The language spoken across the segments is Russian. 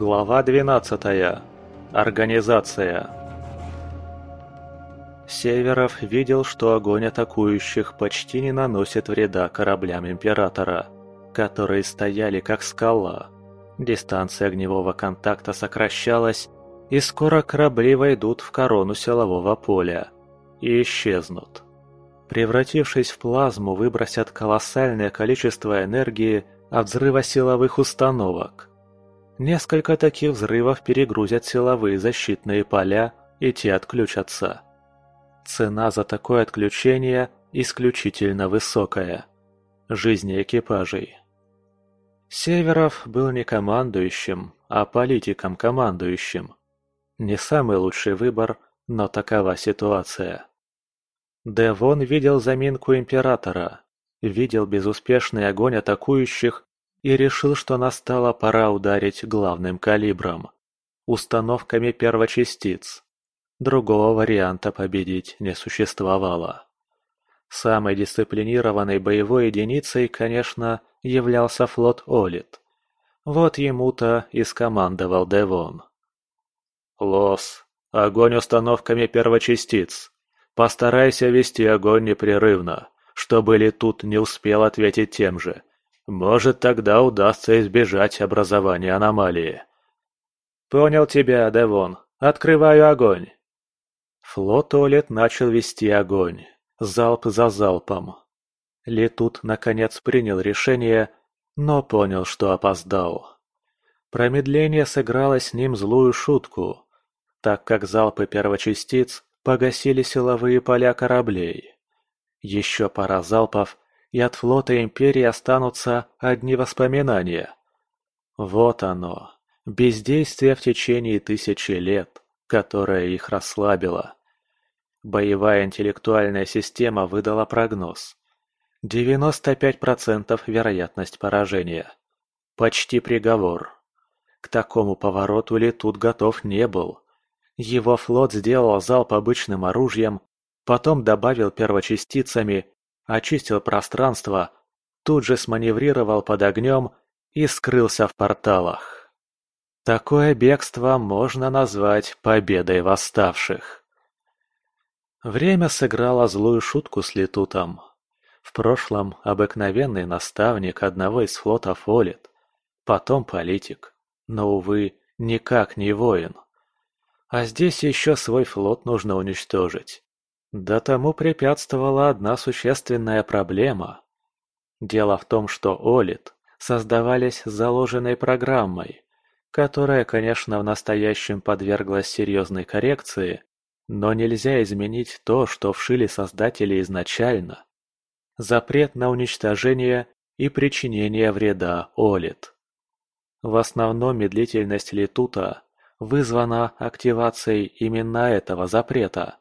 Глава 12. Организация. Северов видел, что огонь атакующих почти не наносит вреда кораблям Императора, которые стояли как скала. Дистанция огневого контакта сокращалась, и скоро корабли войдут в корону силового поля и исчезнут. Превратившись в плазму, выбросят колоссальное количество энергии от взрыва силовых установок. Несколько таких взрывов перегрузят силовые защитные поля, и те отключатся. Цена за такое отключение исключительно высокая. Жизни экипажей. Северов был не командующим, а политиком-командующим. Не самый лучший выбор, но такова ситуация. Девон видел заминку Императора, видел безуспешный огонь атакующих и решил, что настала пора ударить главным калибром – установками первочастиц. Другого варианта победить не существовало. Самой дисциплинированной боевой единицей, конечно, являлся флот Олит. Вот ему-то и скомандовал Девон. «Лос, огонь установками первочастиц. Постарайся вести огонь непрерывно, чтобы Летут не успел ответить тем же, может, тогда удастся избежать образования аномалии. «Понял тебя, Девон. Открываю огонь!» Флот Олет начал вести огонь, залп за залпом. Летут, наконец, принял решение, но понял, что опоздал. Промедление сыграло с ним злую шутку, так как залпы первочастиц погасили силовые поля кораблей. Еще пара залпов, и от флота Империи останутся одни воспоминания. Вот оно, бездействие в течение тысячи лет, которое их расслабило. Боевая интеллектуальная система выдала прогноз. 95% вероятность поражения. Почти приговор. К такому повороту Летут готов не был. Его флот сделал залп обычным оружием, потом добавил первочастицами очистил пространство, тут же сманеврировал под огнем и скрылся в порталах. Такое бегство можно назвать победой восставших. Время сыграло злую шутку с Летутом. В прошлом обыкновенный наставник одного из флотов Олит, потом политик, но, увы, никак не воин. А здесь еще свой флот нужно уничтожить. Да тому препятствовала одна существенная проблема. Дело в том, что Олит создавались заложенной программой, которая, конечно, в настоящем подверглась серьезной коррекции, но нельзя изменить то, что вшили создатели изначально. Запрет на уничтожение и причинение вреда Олит. В основном медлительность Летута вызвана активацией именно этого запрета.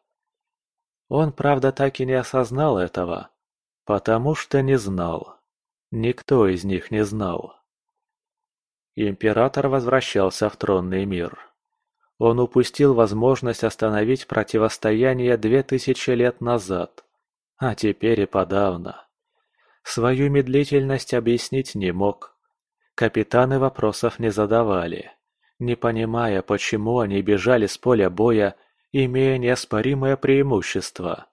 Он, правда, так и не осознал этого, потому что не знал. Никто из них не знал. Император возвращался в тронный мир. Он упустил возможность остановить противостояние две тысячи лет назад, а теперь и подавно. Свою медлительность объяснить не мог. Капитаны вопросов не задавали, не понимая, почему они бежали с поля боя имея неоспоримое преимущество.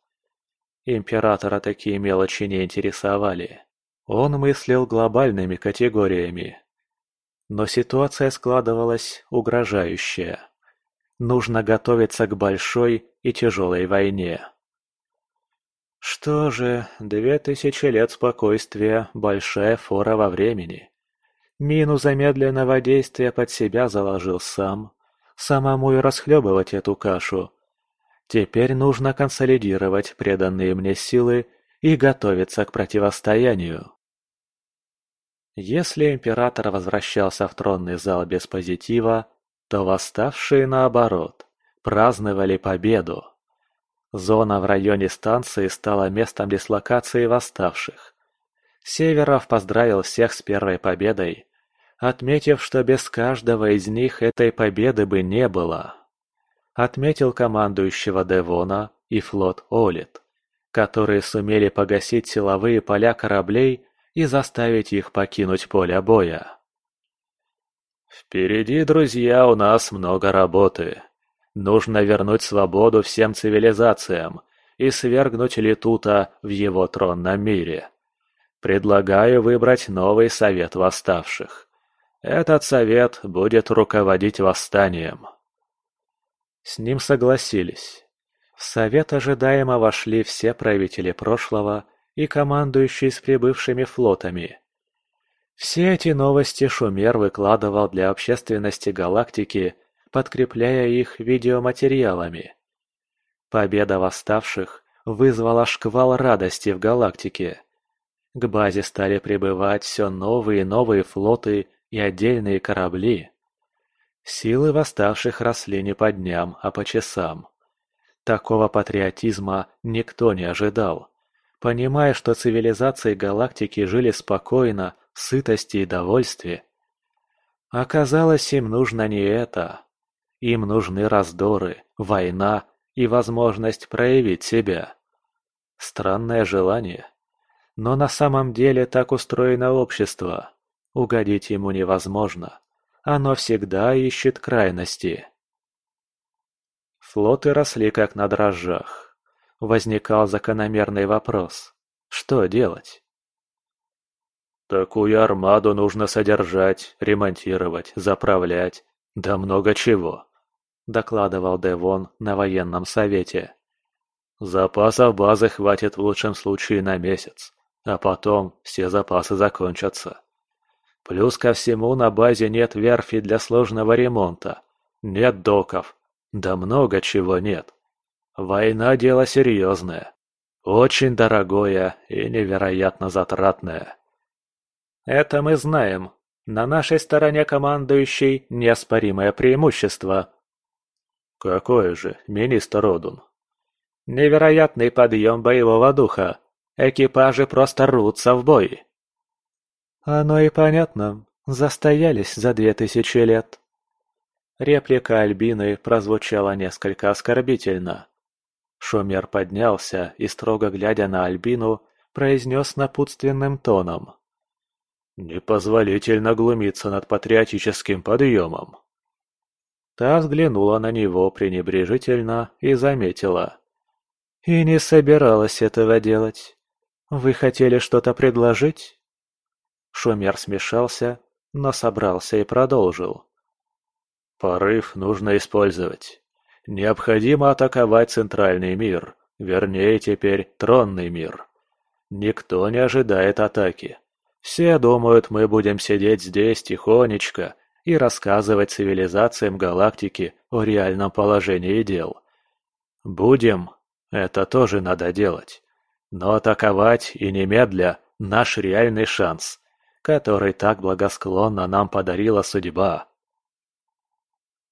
Императора такие мелочи не интересовали. Он мыслил глобальными категориями. Но ситуация складывалась угрожающая. Нужно готовиться к большой и тяжелой войне. Что же, две тысячи лет спокойствия – большая фора во времени. Мину замедленного действия под себя заложил сам, самому и расхлебывать эту кашу. Теперь нужно консолидировать преданные мне силы и готовиться к противостоянию. Если император возвращался в тронный зал без позитива, то восставшие, наоборот, праздновали победу. Зона в районе станции стала местом дислокации восставших. Северов поздравил всех с первой победой отметив, что без каждого из них этой победы бы не было. Отметил командующего Девона и флот Олит, которые сумели погасить силовые поля кораблей и заставить их покинуть поле боя. Впереди, друзья, у нас много работы. Нужно вернуть свободу всем цивилизациям и свергнуть Летута в его тронном мире. Предлагаю выбрать новый совет восставших. Этот совет будет руководить восстанием. С ним согласились. В совет ожидаемо вошли все правители прошлого и командующие с прибывшими флотами. Все эти новости Шумер выкладывал для общественности галактики, подкрепляя их видеоматериалами. Победа восставших вызвала шквал радости в галактике. К базе стали прибывать все новые и новые флоты и отдельные корабли. Силы восставших росли не по дням, а по часам. Такого патриотизма никто не ожидал. Понимая, что цивилизации галактики жили спокойно, сытости и довольстве. Оказалось, им нужно не это. Им нужны раздоры, война и возможность проявить себя. Странное желание. Но на самом деле так устроено общество. Угодить ему невозможно. Оно всегда ищет крайности. Флоты росли как на дрожжах. Возникал закономерный вопрос. Что делать? Такую армаду нужно содержать, ремонтировать, заправлять, да много чего, докладывал Девон на военном совете. Запасов базы хватит в лучшем случае на месяц, а потом все запасы закончатся. Плюс ко всему на базе нет верфи для сложного ремонта, нет доков, да много чего нет. Война – дело серьезное, очень дорогое и невероятно затратное. Это мы знаем. На нашей стороне командующий неоспоримое преимущество. Какое же, министр Родун? Невероятный подъем боевого духа. Экипажи просто рвутся в бой. Оно и понятно. Застоялись за две тысячи лет. Реплика Альбины прозвучала несколько оскорбительно. Шумер поднялся и, строго глядя на Альбину, произнес напутственным тоном. Непозволительно глумиться над патриотическим подъемом. Та взглянула на него пренебрежительно и заметила. «И не собиралась этого делать. Вы хотели что-то предложить?» Шумер смешался, но собрался и продолжил. «Порыв нужно использовать. Необходимо атаковать центральный мир, вернее теперь тронный мир. Никто не ожидает атаки. Все думают, мы будем сидеть здесь тихонечко и рассказывать цивилизациям галактики о реальном положении дел. Будем, это тоже надо делать. Но атаковать и немедля – наш реальный шанс, который так благосклонно нам подарила судьба.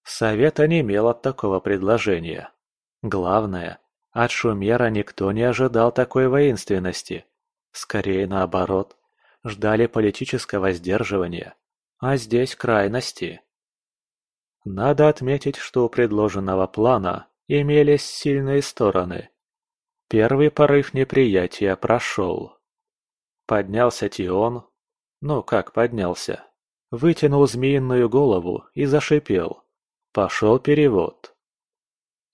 Совет онемел от такого предложения. Главное, от Шумера никто не ожидал такой воинственности. Скорее наоборот – ждали политического сдерживания, а здесь крайности. Надо отметить, что у предложенного плана имелись сильные стороны. Первый порыв неприятия прошел. Поднялся Тион, ну как поднялся, вытянул змеиную голову и зашипел. Пошел перевод.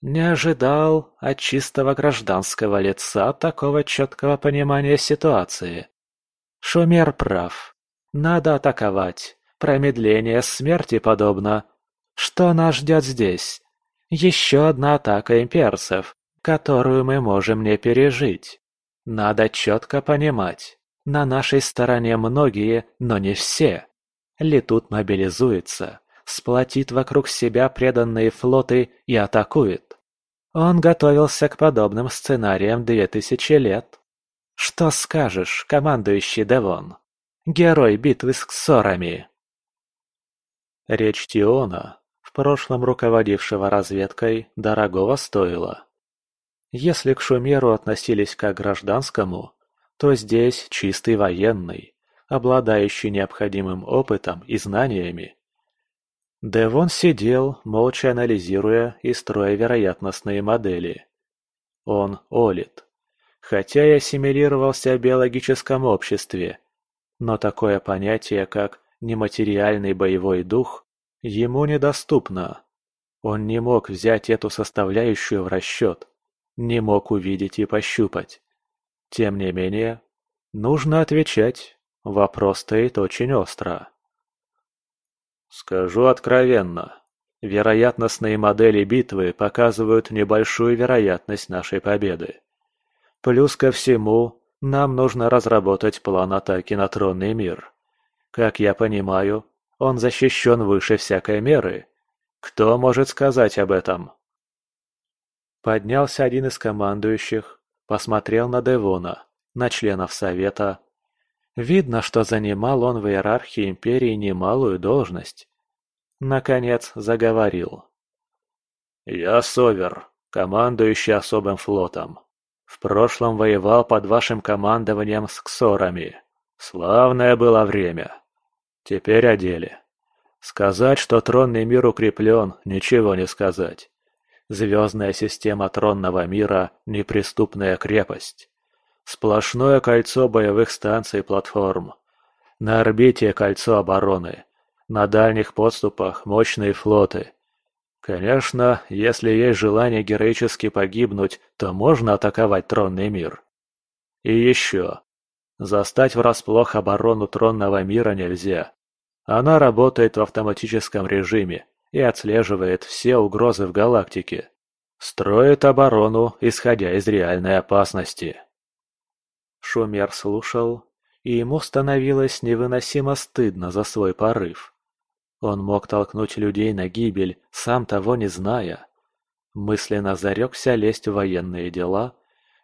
Не ожидал от чистого гражданского лица такого четкого понимания ситуации. Шумер прав. Надо атаковать. Промедление смерти подобно. Что нас ждет здесь? Еще одна атака имперцев, которую мы можем не пережить. Надо четко понимать. На нашей стороне многие, но не все. Летут мобилизуется, сплотит вокруг себя преданные флоты и атакует. Он готовился к подобным сценариям две тысячи лет. Что скажешь, командующий Девон? Герой битвы с ксорами. Речь Тиона, в прошлом руководившего разведкой, дорогого стоила. Если к Шумеру относились как к гражданскому, то здесь чистый военный, обладающий необходимым опытом и знаниями. Девон сидел, молча анализируя и строя вероятностные модели. Он Олит, хотя и ассимилировался в биологическом обществе. Но такое понятие, как нематериальный боевой дух, ему недоступно. Он не мог взять эту составляющую в расчет, не мог увидеть и пощупать. Тем не менее, нужно отвечать, вопрос стоит очень остро. Скажу откровенно, вероятностные модели битвы показывают небольшую вероятность нашей победы. Плюс ко всему, нам нужно разработать план атаки на тронный мир. Как я понимаю, он защищен выше всякой меры. Кто может сказать об этом? Поднялся один из командующих, посмотрел на Девона, на членов Совета. Видно, что занимал он в иерархии Империи немалую должность. Наконец заговорил. «Я Совер, командующий особым флотом. В прошлом воевал под вашим командованием с ксорами. Славное было время. Теперь о деле. Сказать, что тронный мир укреплен, ничего не сказать. Звездная система тронного мира – неприступная крепость. Сплошное кольцо боевых станций и платформ. На орбите кольцо обороны. На дальних подступах мощные флоты. Конечно, если есть желание героически погибнуть, то можно атаковать тронный мир. И еще. Застать врасплох оборону тронного мира нельзя. Она работает в автоматическом режиме и отслеживает все угрозы в галактике. Строит оборону, исходя из реальной опасности. Шумер слушал, и ему становилось невыносимо стыдно за свой порыв. Он мог толкнуть людей на гибель, сам того не зная. Мысленно зарекся лезть в военные дела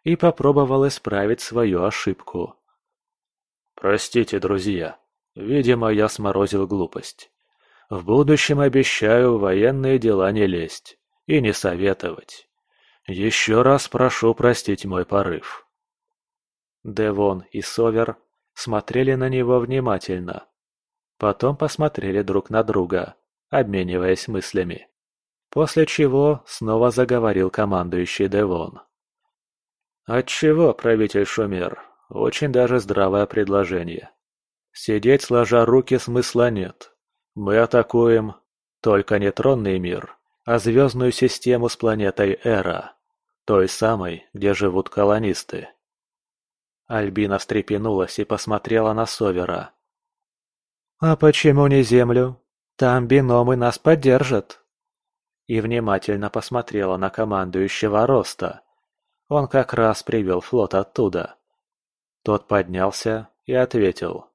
и попробовал исправить свою ошибку. «Простите, друзья, видимо, я сморозил глупость. В будущем обещаю военные дела не лезть и не советовать. Еще раз прошу простить мой порыв». Девон и Совер смотрели на него внимательно, Потом посмотрели друг на друга, обмениваясь мыслями. После чего снова заговорил командующий Девон. «Отчего, правитель Шумер? Очень даже здравое предложение. Сидеть сложа руки смысла нет. Мы атакуем только не тронный мир, а звездную систему с планетой Эра, той самой, где живут колонисты». Альбина встрепенулась и посмотрела на Совера, «А почему не Землю? Там биномы нас поддержат!» И внимательно посмотрела на командующего Роста. Он как раз привел флот оттуда. Тот поднялся и ответил.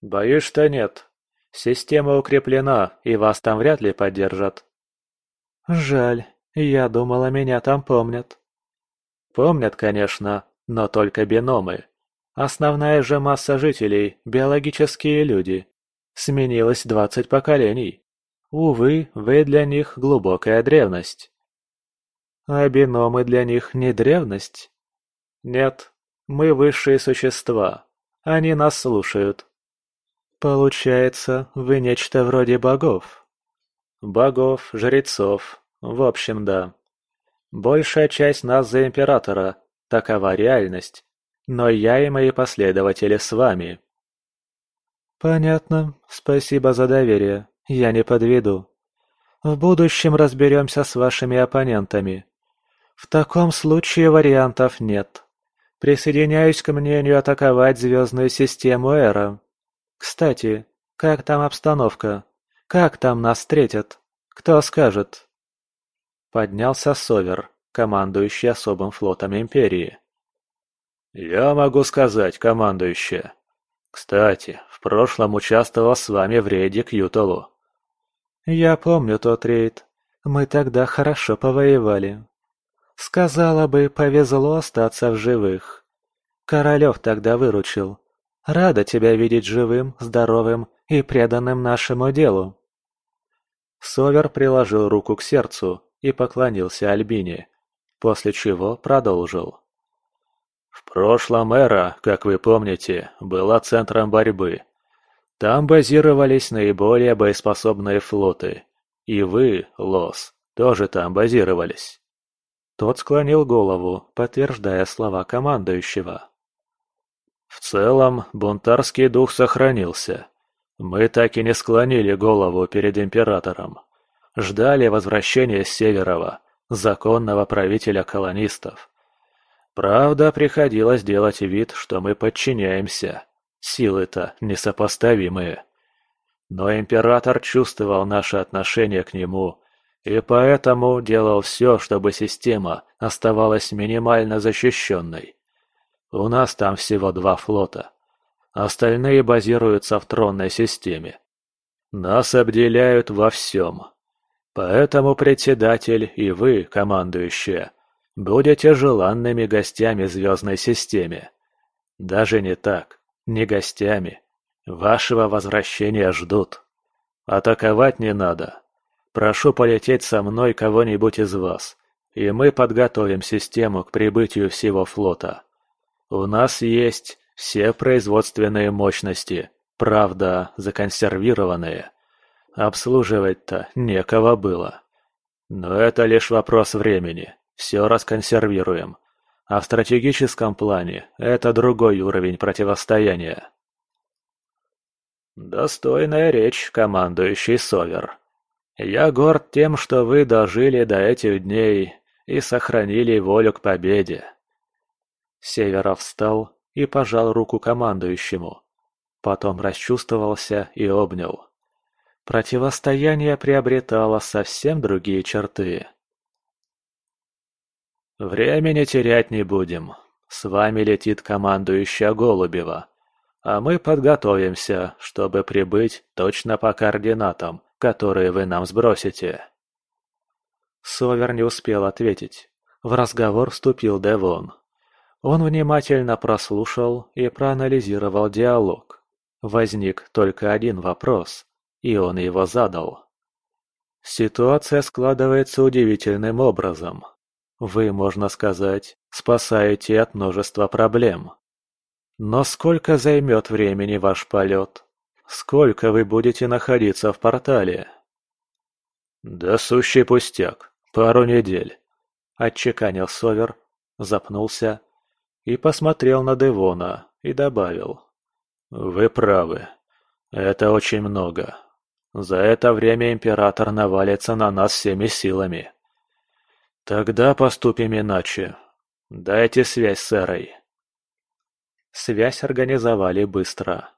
«Боюсь, что нет. Система укреплена, и вас там вряд ли поддержат». «Жаль, я думала, меня там помнят». «Помнят, конечно, но только биномы. Основная же масса жителей – биологические люди. Сменилось двадцать поколений. Увы, вы для них глубокая древность. А биномы для них не древность? Нет, мы высшие существа. Они нас слушают. Получается, вы нечто вроде богов. Богов, жрецов, в общем, да. Большая часть нас за императора, такова реальность. Но я и мои последователи с вами. Понятно. Спасибо за доверие. Я не подведу. В будущем разберемся с вашими оппонентами. В таком случае вариантов нет. Присоединяюсь к мнению атаковать звездную систему Эра. Кстати, как там обстановка? Как там нас встретят? Кто скажет? Поднялся Совер, командующий особым флотом Империи. «Я могу сказать, командующая. Кстати, в прошлом участвовал с вами в рейде к Юталу». «Я помню тот рейд. Мы тогда хорошо повоевали. Сказала бы, повезло остаться в живых. Королев тогда выручил. Рада тебя видеть живым, здоровым и преданным нашему делу». Совер приложил руку к сердцу и поклонился Альбине, после чего продолжил. В прошлом эра, как вы помните, была центром борьбы. Там базировались наиболее боеспособные флоты. И вы, Лос, тоже там базировались. Тот склонил голову, подтверждая слова командующего. В целом, бунтарский дух сохранился. Мы так и не склонили голову перед императором. Ждали возвращения Северова, законного правителя колонистов. Правда, приходилось делать вид, что мы подчиняемся. Силы-то несопоставимые. Но император чувствовал наше отношение к нему и поэтому делал все, чтобы система оставалась минимально защищенной. У нас там всего два флота. Остальные базируются в тронной системе. Нас обделяют во всем. Поэтому председатель и вы, командующие, будете желанными гостями звездной системе. Даже не так, не гостями. Вашего возвращения ждут. Атаковать не надо. Прошу полететь со мной кого-нибудь из вас, и мы подготовим систему к прибытию всего флота. У нас есть все производственные мощности, правда, законсервированные. Обслуживать-то некого было. Но это лишь вопрос времени. Все расконсервируем. А в стратегическом плане это другой уровень противостояния. Достойная речь, командующий Совер. Я горд тем, что вы дожили до этих дней и сохранили волю к победе. Северов встал и пожал руку командующему. Потом расчувствовался и обнял. Противостояние приобретало совсем другие черты. «Времени терять не будем. С вами летит командующая Голубева, а мы подготовимся, чтобы прибыть точно по координатам, которые вы нам сбросите». Совер не успел ответить. В разговор вступил Девон. Он внимательно прослушал и проанализировал диалог. Возник только один вопрос, и он его задал. Ситуация складывается удивительным образом. Вы, можно сказать, спасаете от множества проблем. Но сколько займет времени ваш полет? Сколько вы будете находиться в портале?» «Да сущий пустяк. Пару недель», — отчеканил Совер, запнулся и посмотрел на Девона и добавил. «Вы правы. Это очень много. За это время Император навалится на нас всеми силами. Тогда поступим иначе. Дайте связь с Эрой». Связь организовали быстро.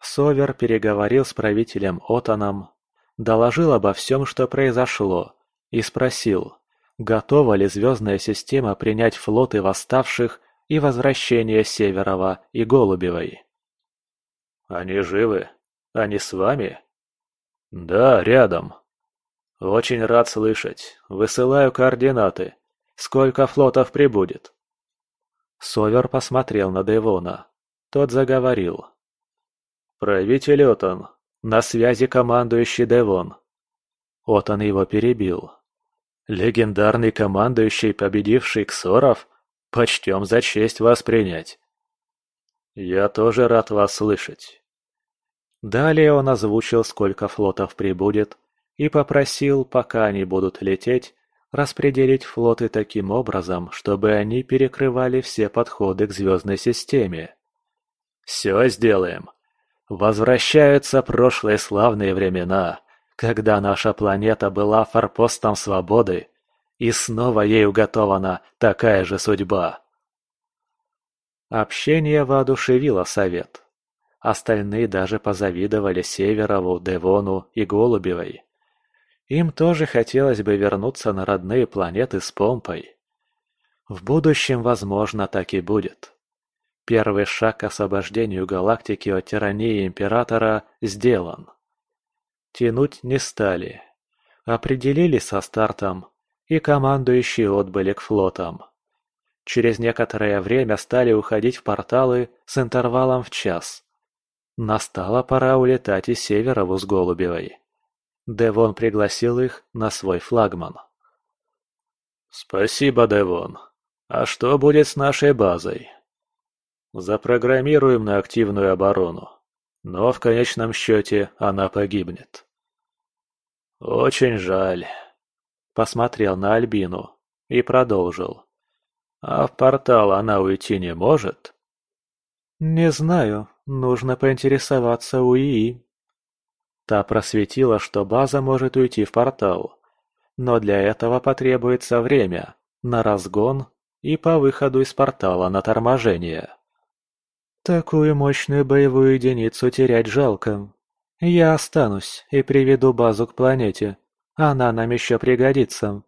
Совер переговорил с правителем Отаном, доложил обо всем, что произошло, и спросил, готова ли звездная система принять флоты восставших и возвращение Северова и Голубевой. «Они живы? Они с вами?» «Да, рядом». «Очень рад слышать. Высылаю координаты. Сколько флотов прибудет?» Совер посмотрел на Девона. Тот заговорил. «Правитель Отон, на связи командующий Девон». Отон его перебил. «Легендарный командующий, победивший Ксоров? Почтем за честь вас принять». «Я тоже рад вас слышать». Далее он озвучил, сколько флотов прибудет, и попросил, пока они будут лететь, распределить флоты таким образом, чтобы они перекрывали все подходы к звездной системе. «Все сделаем», Возвращаются прошлые славные времена, когда наша планета была форпостом свободы, и снова ей уготована такая же судьба. Общение воодушевило совет. Остальные даже позавидовали Северову, Девону и Голубевой. Им тоже хотелось бы вернуться на родные планеты с помпой. В будущем, возможно, так и будет. Первый шаг к освобождению галактики от тирании Императора сделан. Тянуть не стали. Определили со стартом, и командующие отбыли к флотам. Через некоторое время стали уходить в порталы с интервалом в час. Настала пора улетать из Северову с Голубевой. Девон пригласил их на свой флагман. «Спасибо, Девон. А что будет с нашей базой?» Запрограммируем на активную оборону. Но в конечном счете она погибнет. Очень жаль. Посмотрел на Альбину и продолжил. А в портал она уйти не может? Не знаю, нужно поинтересоваться у ИИ. Та просветила, что база может уйти в портал. Но для этого потребуется время на разгон и по выходу из портала на торможение. Такую мощную боевую единицу терять жалко. Я останусь и приведу базу к планете. Она нам еще пригодится.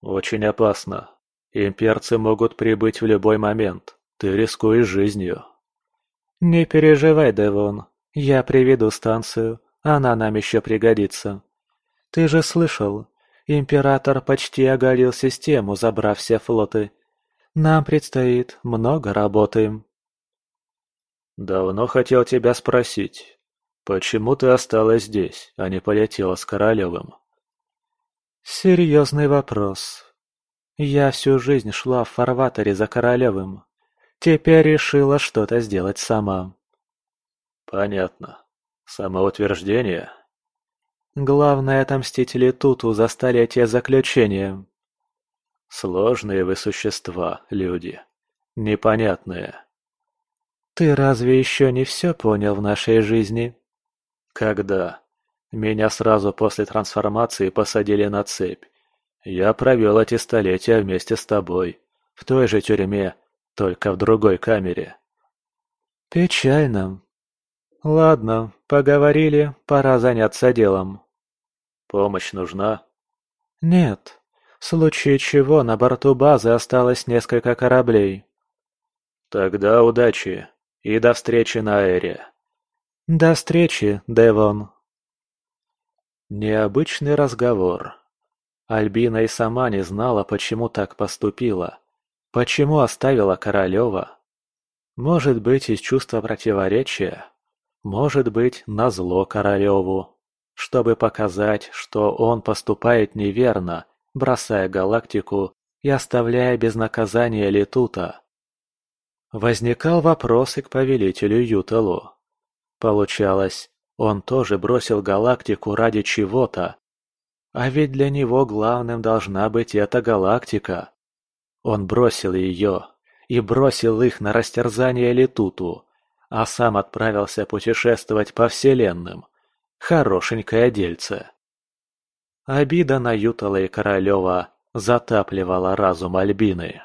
Очень опасно. Имперцы могут прибыть в любой момент. Ты рискуешь жизнью. Не переживай, Девон. Я приведу станцию. Она нам еще пригодится. Ты же слышал, император почти оголил систему, забрав все флоты. Нам предстоит много работы. Давно хотел тебя спросить, почему ты осталась здесь, а не полетела с Королевым? Серьезный вопрос. Я всю жизнь шла в фарватере за Королевым. Теперь решила что-то сделать сама. Понятно. Самоутверждение? Главное отомстить Летуту за столетие заключения. Сложные вы существа, люди. Непонятные. Ты разве еще не все понял в нашей жизни? Когда? Меня сразу после трансформации посадили на цепь. Я провел эти столетия вместе с тобой. В той же тюрьме, только в другой камере. Печально, Ладно, поговорили, пора заняться делом. Помощь нужна? Нет. В случае чего на борту базы осталось несколько кораблей. Тогда удачи и до встречи на Эре. До встречи, Девон. Необычный разговор. Альбина и сама не знала, почему так поступила. Почему оставила Королева. Может быть, из чувства противоречия? Может быть, назло Королеву, чтобы показать, что он поступает неверно, бросая галактику и оставляя без наказания Летута. Возникал вопрос и к повелителю Ютелу. Получалось, он тоже бросил галактику ради чего-то. А ведь для него главным должна быть эта галактика. Он бросил ее и бросил их на растерзание Летуту а сам отправился путешествовать по вселенным. Хорошенькое дельце. Обида на Ютала и Королева затапливала разум Альбины.